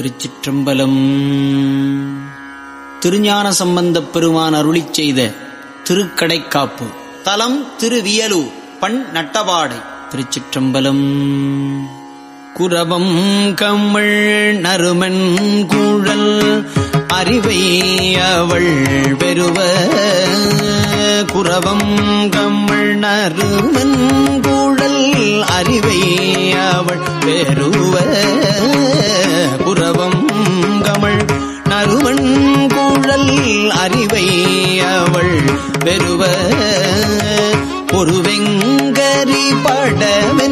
திருச்சிற்றம்பலம். திருஞான சம்பந்தப் பெருமான் அருளி செய்த திருக்கடைக்காப்பு. தலம் திருவியலு பண் நட்டபாடை திருச்சிற்றம்பலம். குரவம் கமிழ் நறுமன் கூழல் அறிவை அவள் பெறுவ. குறவம் கம்மள் நறுமன் கூழல் அறிவை அவள் பெறுவ. குறவம் கமள் நறுமன் கூழல் அறிவை அவள் பெறுவ. ஒரு படமென்றதன்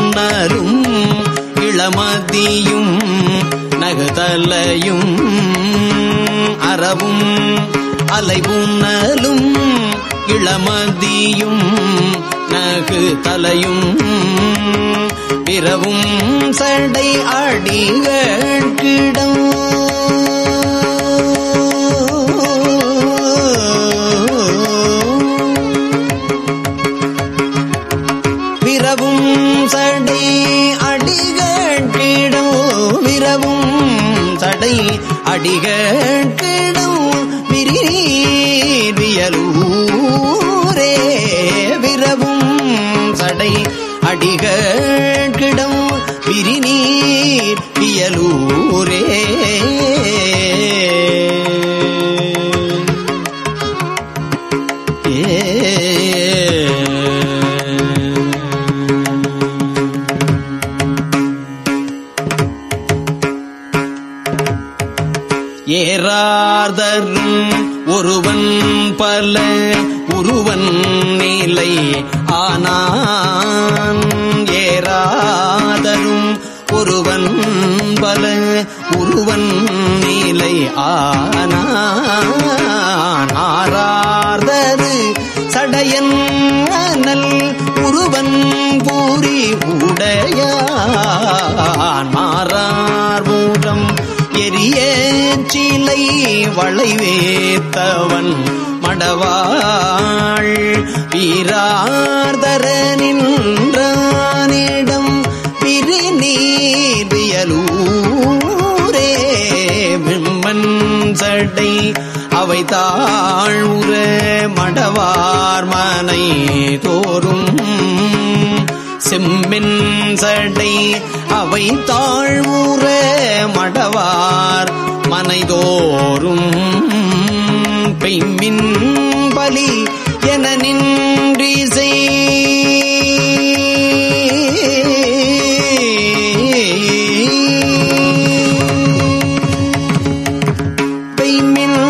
அலைவுணரும் இளமதியும் நகதலையும் அறவும் அலைவுணலும் இளமதியும் நகு தலையும் பிறவும் சடை அடிகிடம் அடிகிடம் விரியலூரே விரவும் சடை அடிகிடம் விரிநீர் வியலூரே ஏறாதரும் ஆனான். ஏராதரும் ஒருவன் பல உருவன் நீலை ஆனான். ஆறார்தரு சடையன் அனல் உருவன் பூரி உடையான். மாறார் மூடம் எரிய சிலை வளைவேத்தவன் மடவாள். வீரார்தர நின்றானிடம் பிரிநீர்வியலூரே விம்மன் சடை அவை தாழ்வுற மடவார் மனை தோறும் செம்மின் சடை அவை தாழ்வுற மடவார் மனைதோறும் பெய்மின் பலி என நின்றிசை. பெய்மின்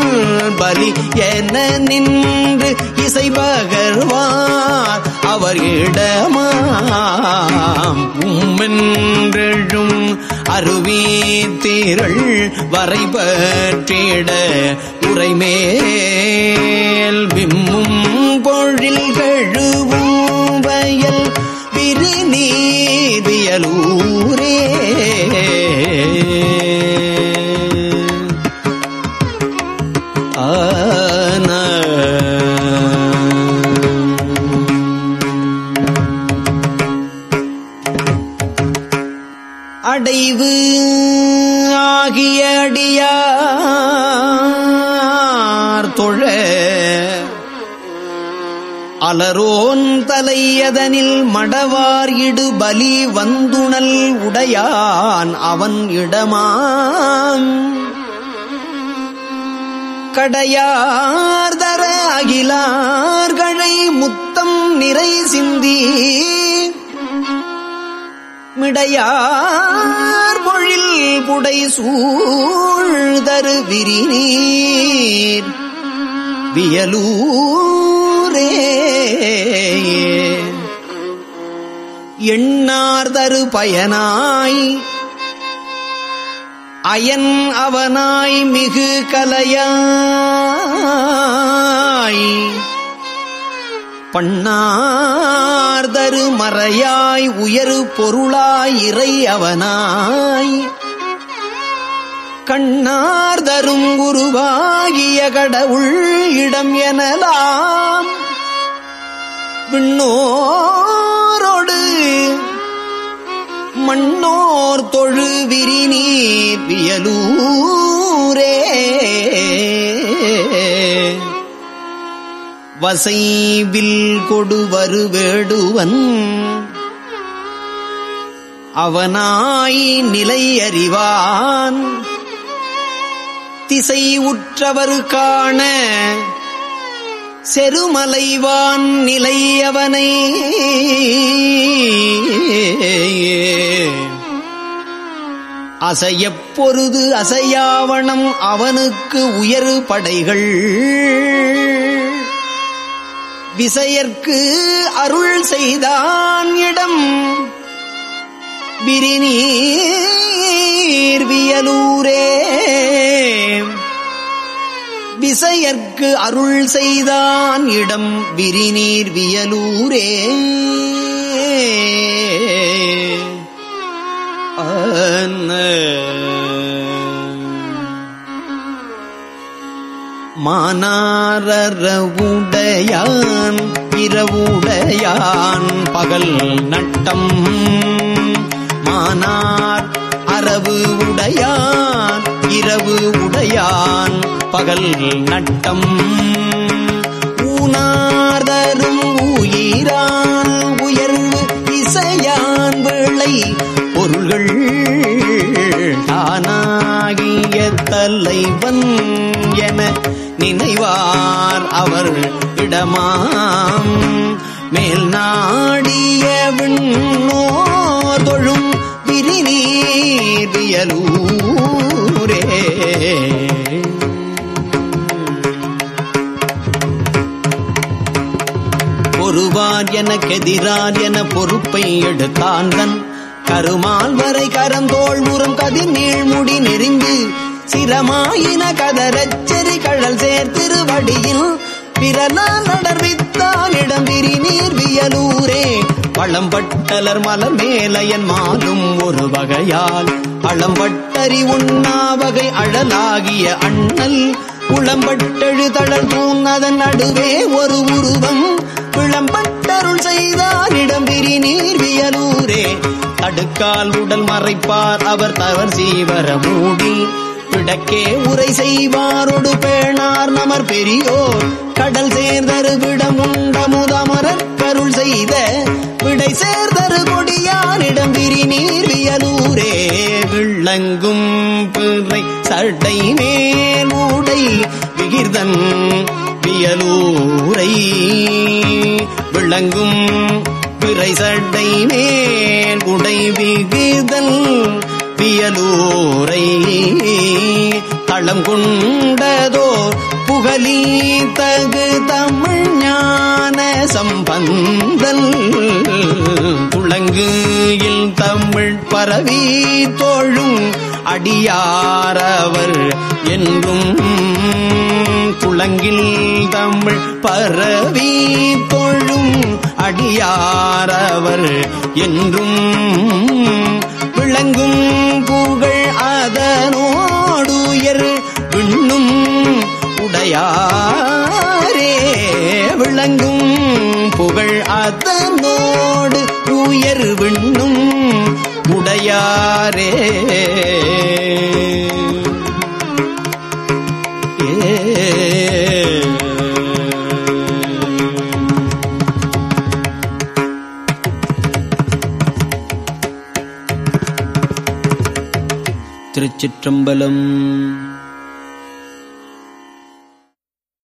பலி என நின்று இசை பகர்வார் அவர் இடமாம். உம்மென்றெழும் அருவி வரை பற்றிட உரைமேல் விம்மும் பொழில் கழுவும் அடைவு ஆகிய அடியார் தொழ. அலரோன் தலையதனில் மடவார் இடு பலி வந்துணல் உடையான் அவன் இடமாம் கடையார்தர அகிலார்களை முத்தம் நிறை சிந்தி. மிடையார் பொழில் புடை சூழ்தரு விரிநீர் வியலூரே. எண்ணார்தரு பயனாய். அயன் அவனாய் மிகு கலையாய். பண்ணா மார்தரு மறையாய் உயரு பொருளாய் இறை அவனாய். கண்ணார்தரும் குருவாகிய கடவுள் இடம் எனலாம். விண்ணோரோடு மண்ணோர் தொழு விரிநீர் வியலூரே. வசைவில் கொடுவரு வேடுவன். அவனாய் நிலை அறிவான் திசை உற்றவர் காண செருமலைவான் நிலையவனை. அவனை அசையப்பொருது அசையாவணம் அவனுக்கு உயரு படைகள். விசையற்கு அருள் செய்தான் இடம். விரிநீர் வியலூரே. விசையற்கு அருள் செய்தான் இடம். விரிநீர் ஆனாரவுடையான் பிறவுடையான் பகல் நட்டம். மானார் அரவு உடையான் இரவு உடையான் பகல் நட்டம். ஊனார்தரும் உயிரான் உயர்வு இசையான் விளை பொருள்கள் தானாகிய தலைவன். செய்வார் அவர் இடமாம். மேல் நாடிய விண்ணோர் தொழும் விரிநீரியலூரே பொறுவார் என கெதிரார் என பொறுப்பை எடுத்தான் தன். கருமால் வரை கரந்தோள் முறம் கதிர் நீழ்முடி நெறிந்து சிரமாயின கதரச்சரி கழல் சேர்த்திருவடியில் பிறனால் நடர்வித்தானிடம் விரி நீர் வியலூரே. பழம்பட்டலர் மலர் மேலையன் மாலும் ஒரு வகையால் அளம்பட்டறி உண்ணாவகை அழலாகிய அண்ணல் உளம்பட்டெழு தளர் தூணதன் நடுவே ஒரு உருவம் விளம்பட்டருள் செய்தாரிடம் விரி நீர் வியலூரே. தடுக்கால் உடல் மறைப்பார் அவர் தவர் சீவர மூடி விடக்கே உரை செய்வாரொடு பேணார் நமர் பெரியோர். கடல் சேர்தரு விடம் உண்டமுதமரர் கருள் செய்த விடை சேர்தரு கொடியாரிடம் விரி நீர் வியலூரே. விளங்கும் பிறை சட்டை மேலூடை விகிர்தன் வியலூரை. விளங்கும் பிறை சட்டை மேல் உடை விகிர்தன் பியலூரை தளம் கொண்டதோ புகழி தகு தமிழ் ஞான சம்பந்தல். துளங்குயில் தமிழ் பரவி தோழும் அடியாரவர் என்றும். துளங்கில் தமிழ் பரவி தோழும் அடியாரவர் என்றும். விளங்கும் புகழ் அதனோடுயர் விண்ணும் உடையாரே. விளங்கும் புகழ் அதனோடு உயர். விண்ணும் உடையாரே. ஏ. திருச்சிற்றம்பலம்.